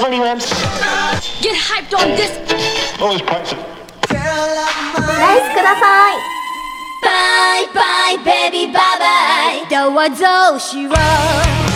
WM. Get hyped on this. Always practice. Nice ください。Bye bye baby bye bye. どうぞしよう。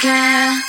た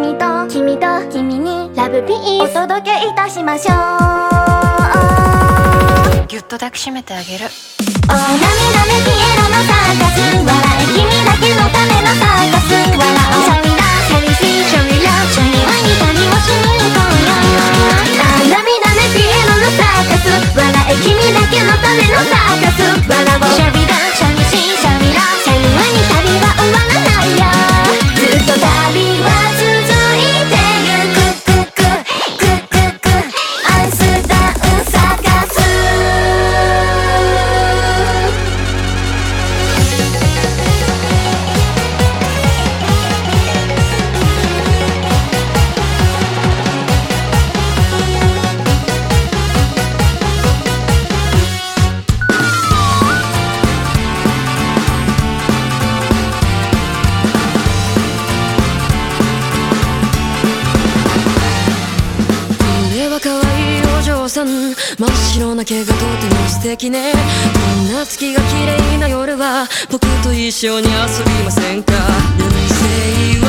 君と君と君にラブピースお届けいたしましょう。ギュッと抱きしめてあげる。お涙目ピエロのサーカス笑え君だけのためのサーカス笑おうシャミラリシーシャシャワニニをしピエロのサーカス笑え君だけのためのサーカス。僕と一緒に遊びませんか？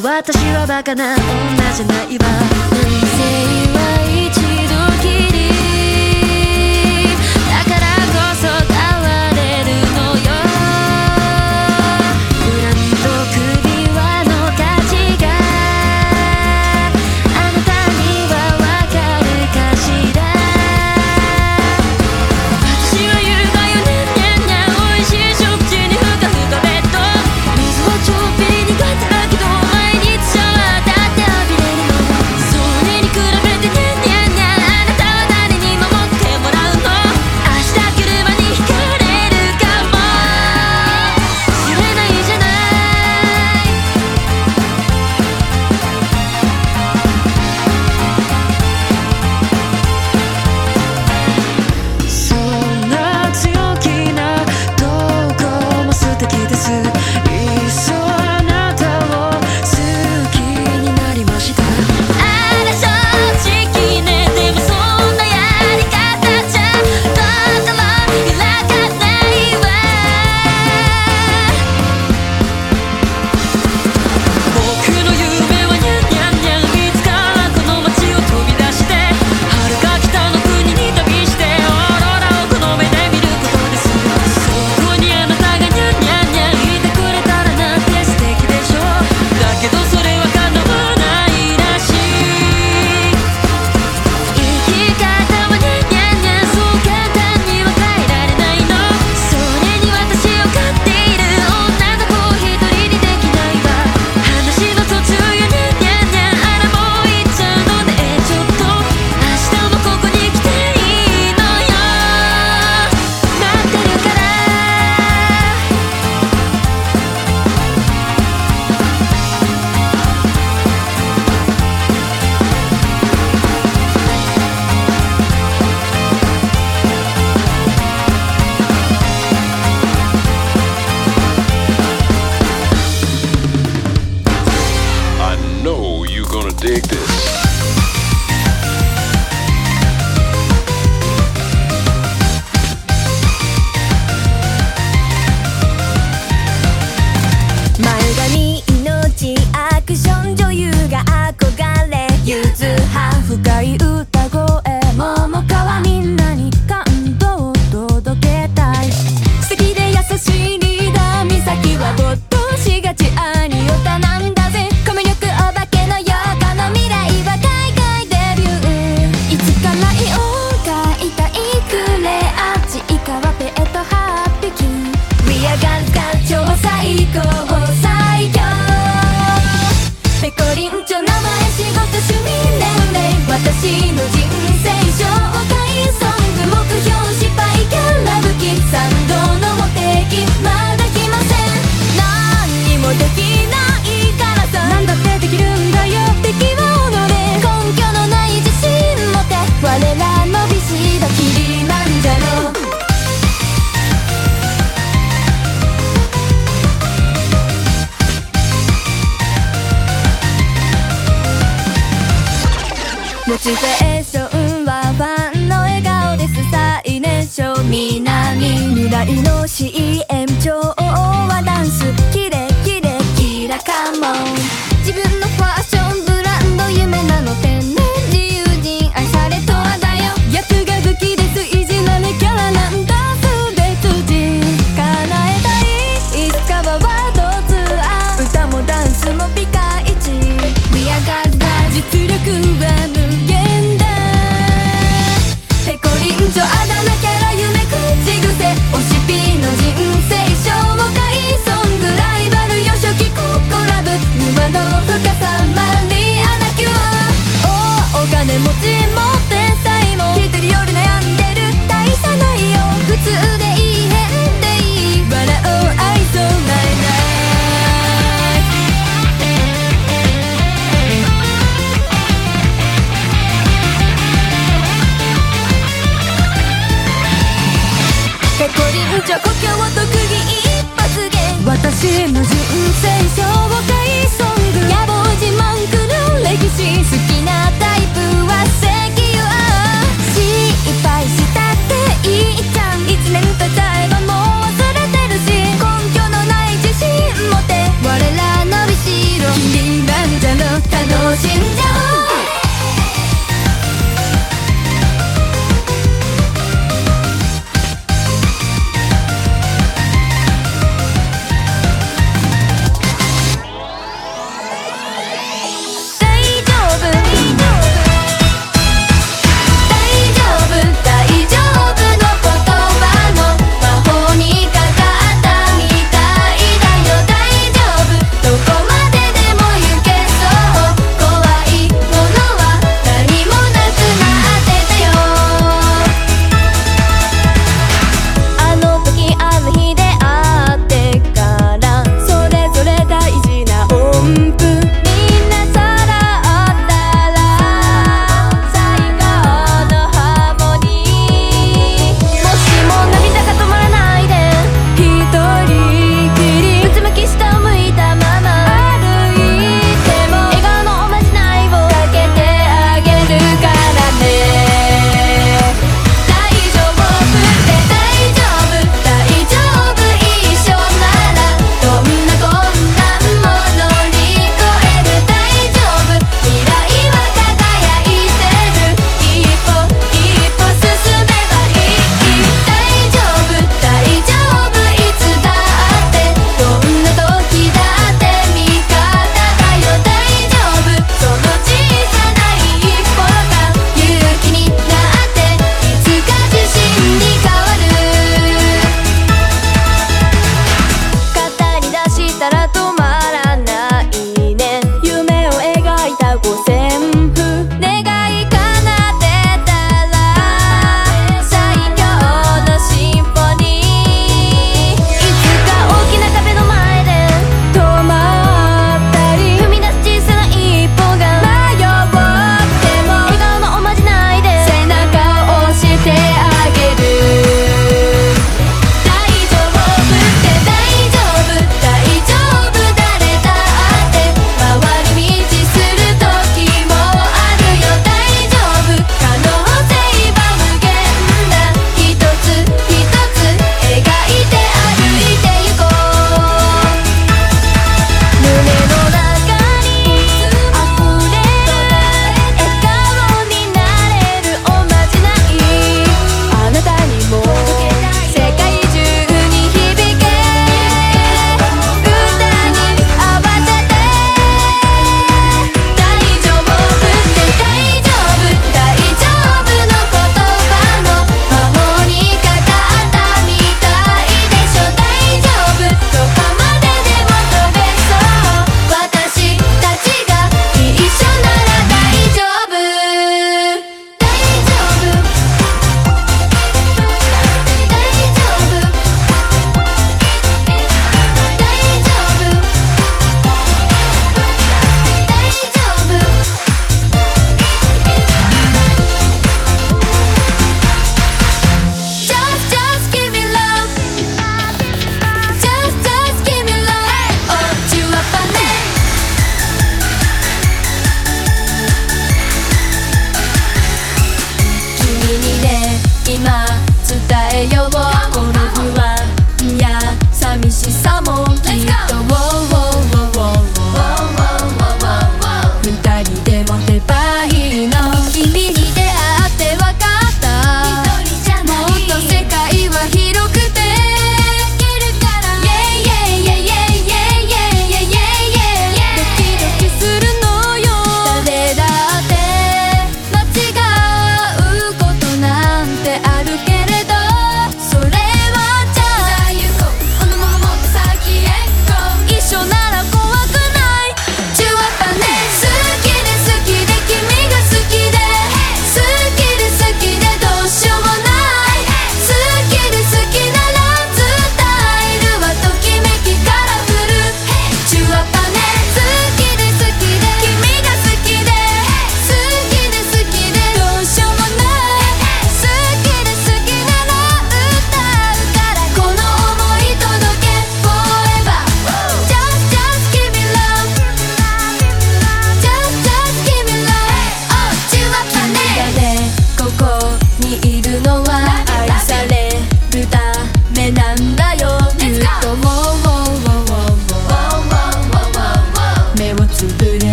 私はバカな女じゃないわ。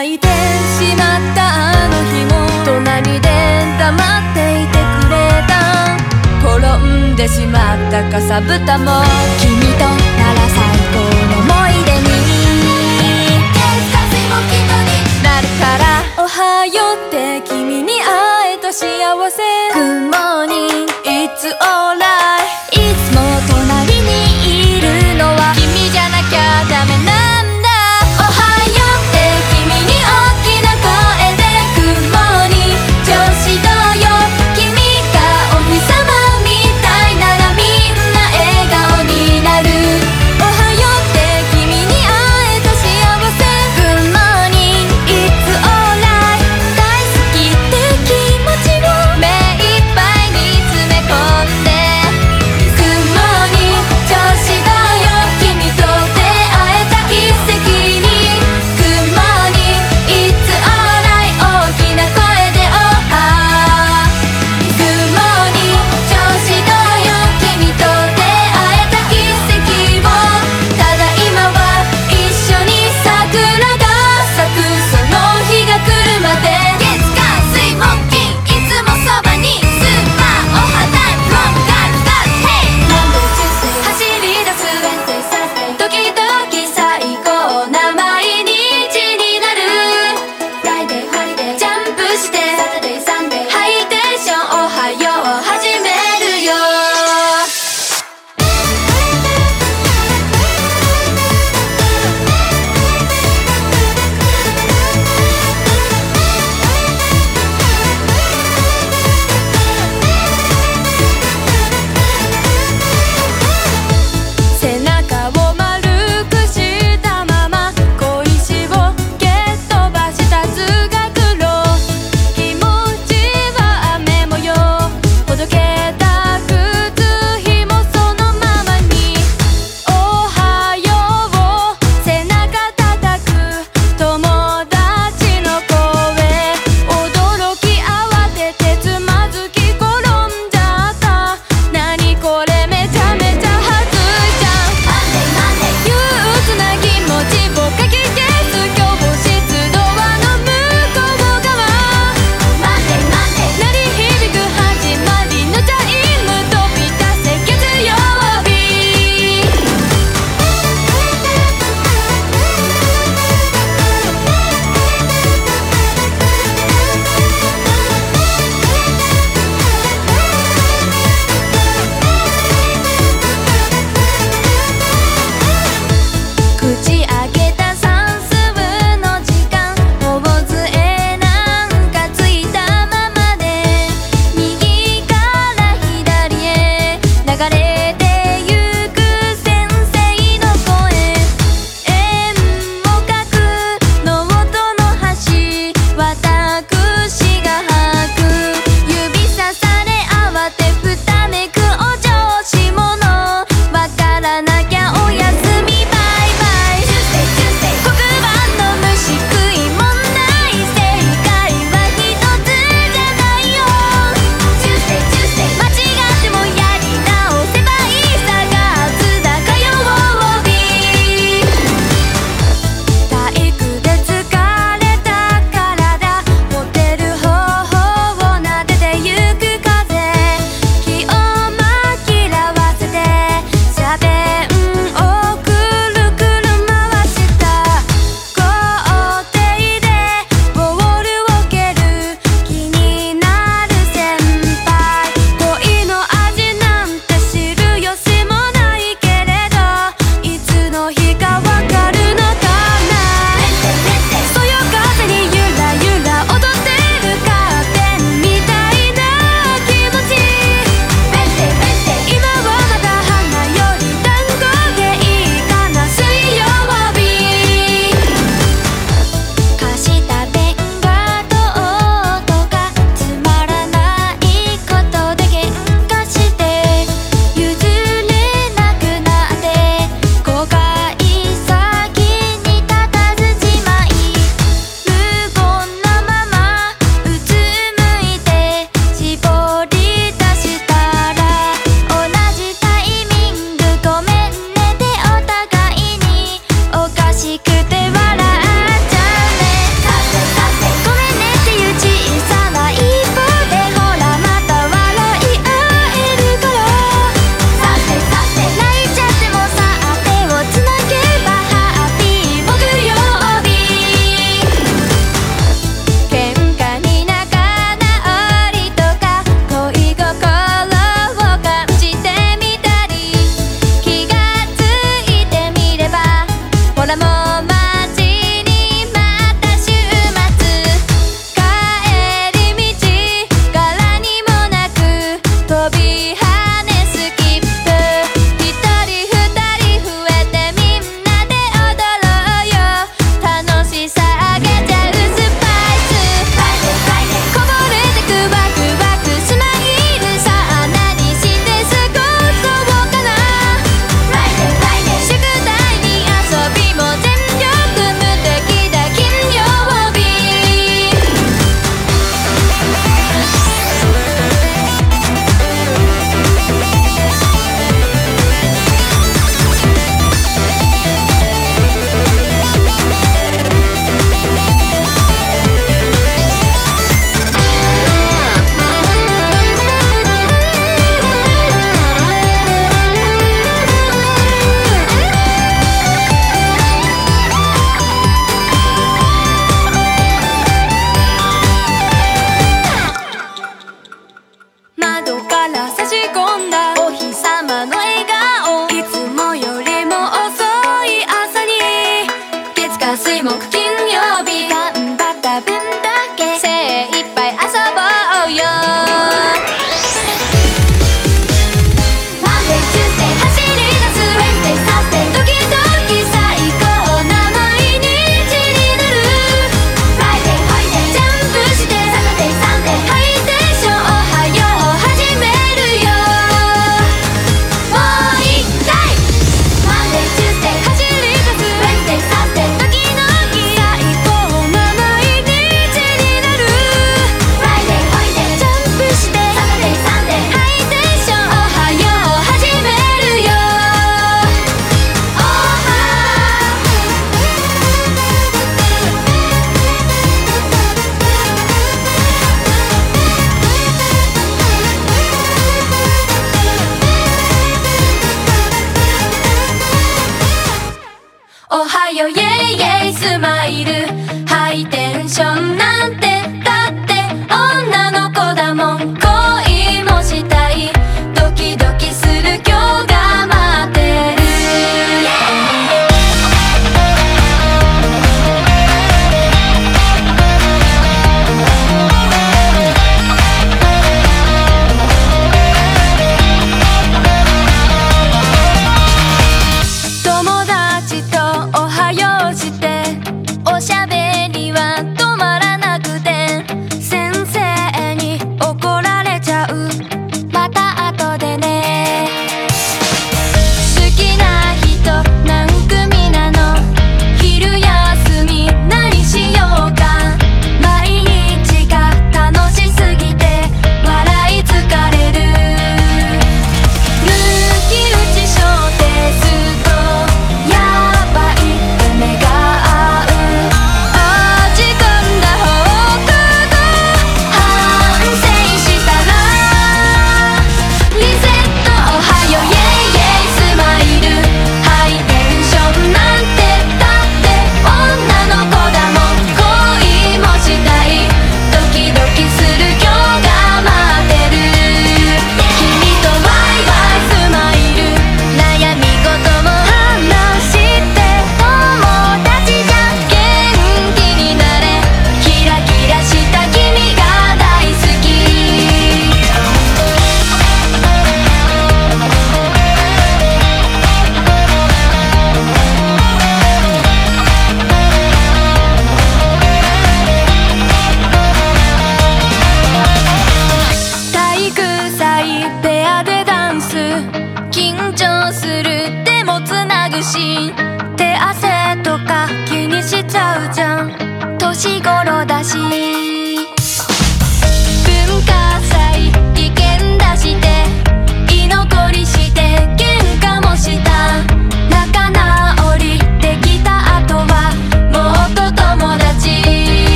泣いてしまったあの日も隣で黙っていてくれた。転んでしまったかさぶたも君となら最高の思い出にもきなるからおはようって君に会えた幸せ。雲にいつ俺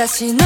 る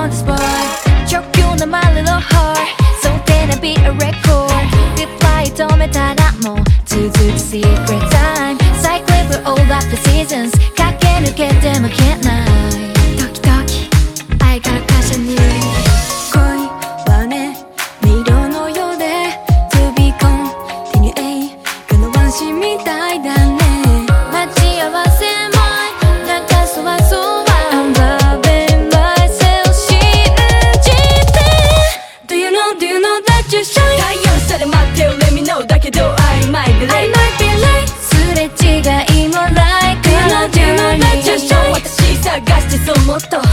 on the spot. Choke you on my little heart. So then I beat a record. Reply don't I'm more To do the secret time. Cycling through all of the seasons. Can't get them, can't lie. Toki toki, I got 駆け抜けても消えない時々愛から歌詞にもっと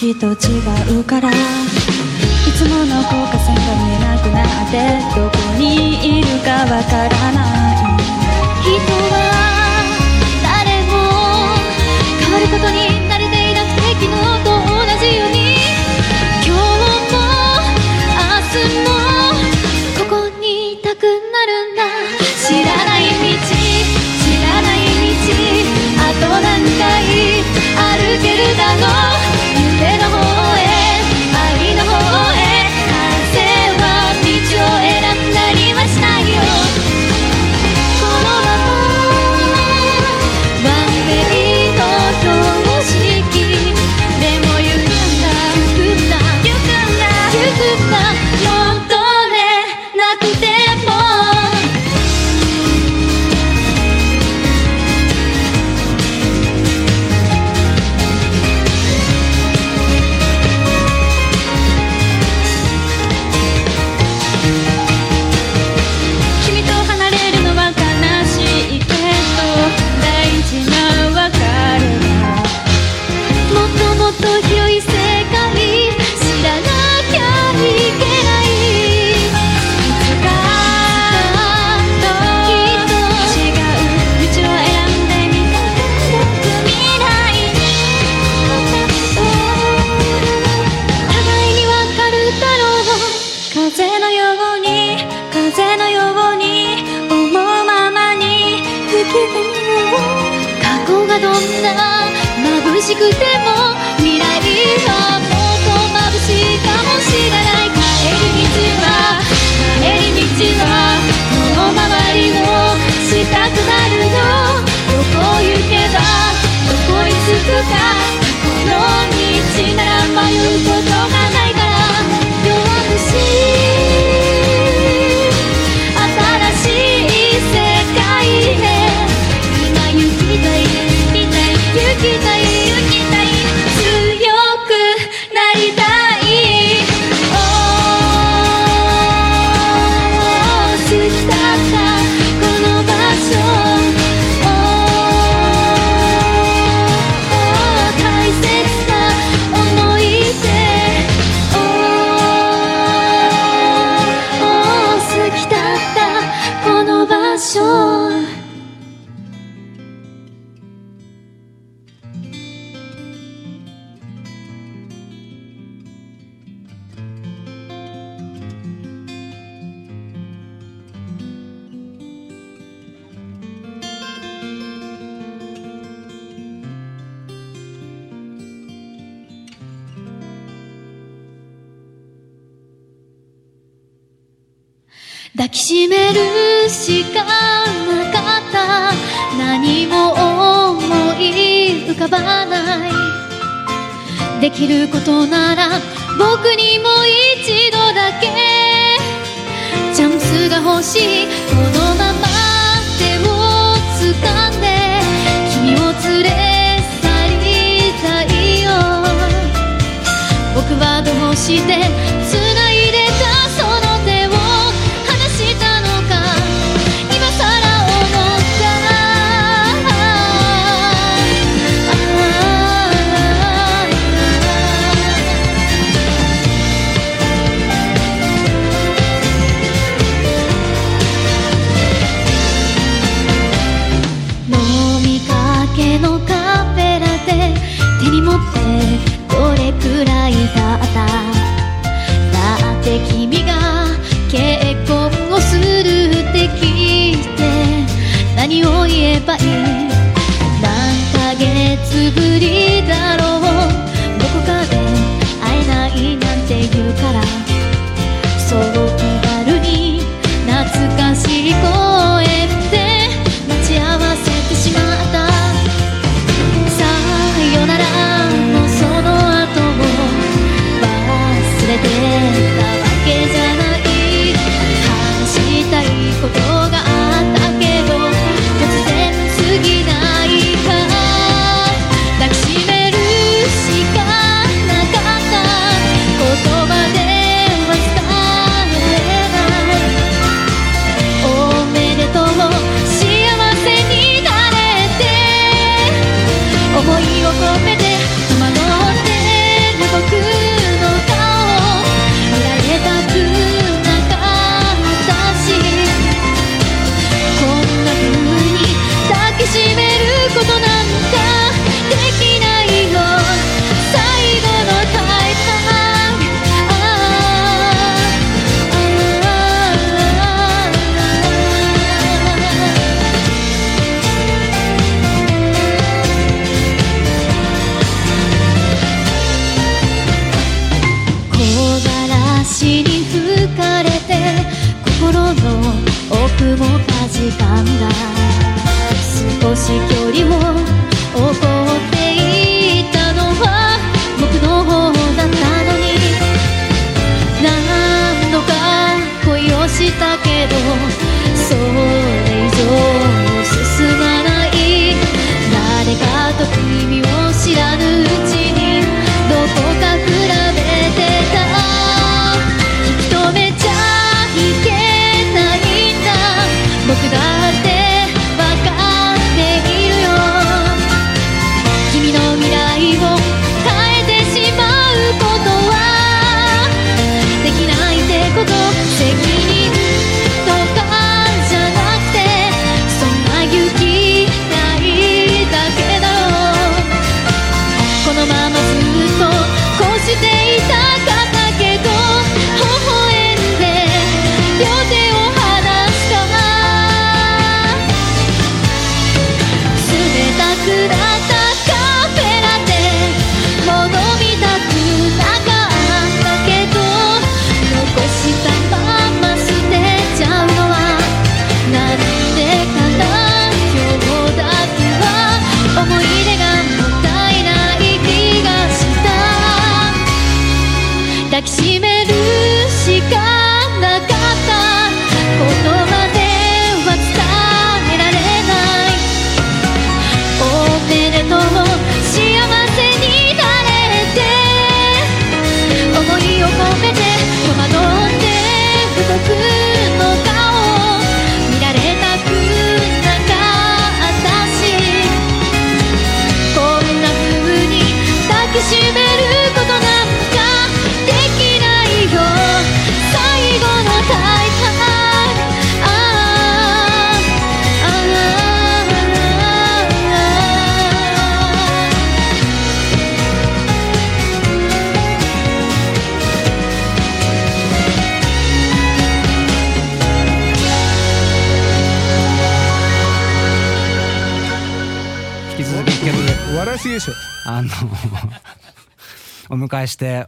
какие-то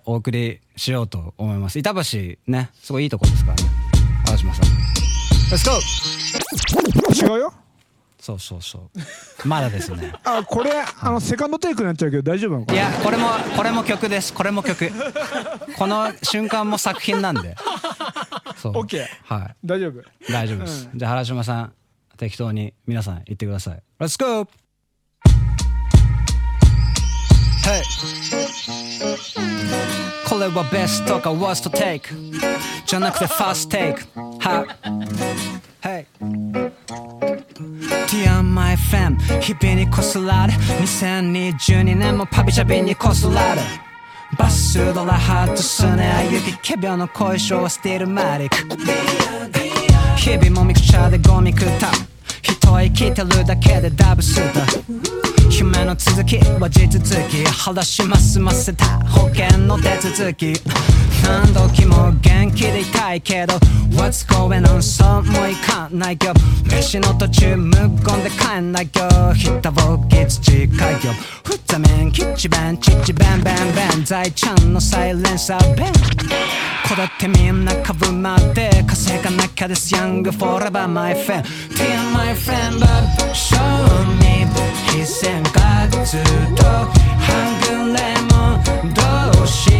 お送りしようと思います。板橋ねすごいいいとこですからね。淡島さん。Let's go! 違うよ。そうそうそう。まだですね。あこれあのセカンドテイクになっちゃうけど大丈夫なのかいやこれもこれも曲です。これも曲。この瞬間も作品なんで。そう。オッケーはい。大丈夫？大丈夫です、じゃあ原島さん適当に皆さん言ってください。Let's go! Hey これはベストか worst take? じゃなくて first take. は Hey. Dear my friend 日々にこすられ。2022年もパビチャビにこすられ。バスドラハットスネア雪奇病の後遺症はスティールマリック。日々もミクチャーでゴミ食った。一生きてるだけでダブスだ夢の続きは地続き話しますませた保険の手続き何時も元気でいたいけど What's going on そうもいかないよ。飯の途中無言で帰んないよ。ひたぼき土海魚ふざめんキッチベンチッチベンベンベン財ちゃんのサイレンサーベン。こだってみんな株まで稼がなきゃです。Young forever my friend Dear my friend but show me 非線がずっと半分レモン同士。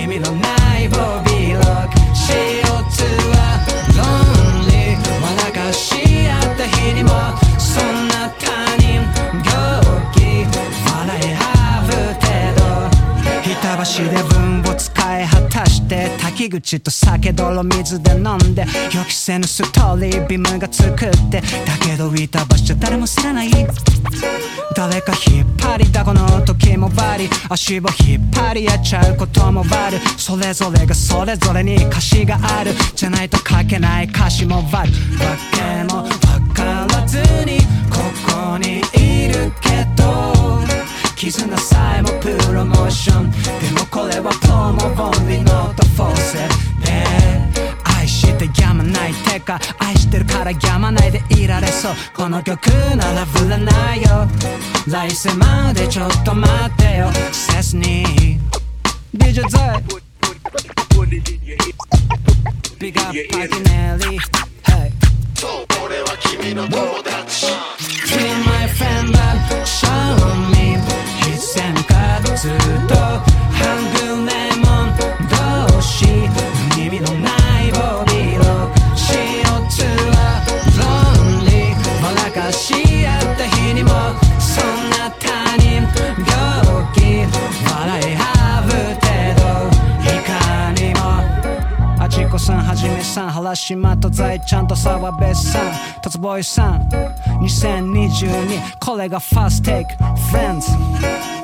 意味のないボビーロック。ぶ程度板橋で文を使い果たして滝口と酒泥水で飲んで予期せぬストーリービムが作ってだけど板橋じゃ誰も知らない誰か引っ張りだこの時もバリ足を引っ張り合っちゃうこともバルそれぞれがそれぞれに歌詞があるじゃないと書けない歌詞もバルわけもわからずにここにいるけど絆さえもプロモーション。でもこれはプロモオンリーノートフォーセ。で愛してやまないてか愛してるからやまないでいられそう。この曲ならぶらないよ。来世までちょっと待ってよ。切に。DJ ザイビッグアップパキネリー。Hey Feel my friend show me 必然かずっと半分レモン同士意味のないボビーロック CO2 は lonely 笑かし合った日にもそんな他人病気笑いは。ぶ程度いかにもあちこさんはじめさん原島と財ちゃんと澤部さん達ボーイさん2022これがファーストテイク Friends「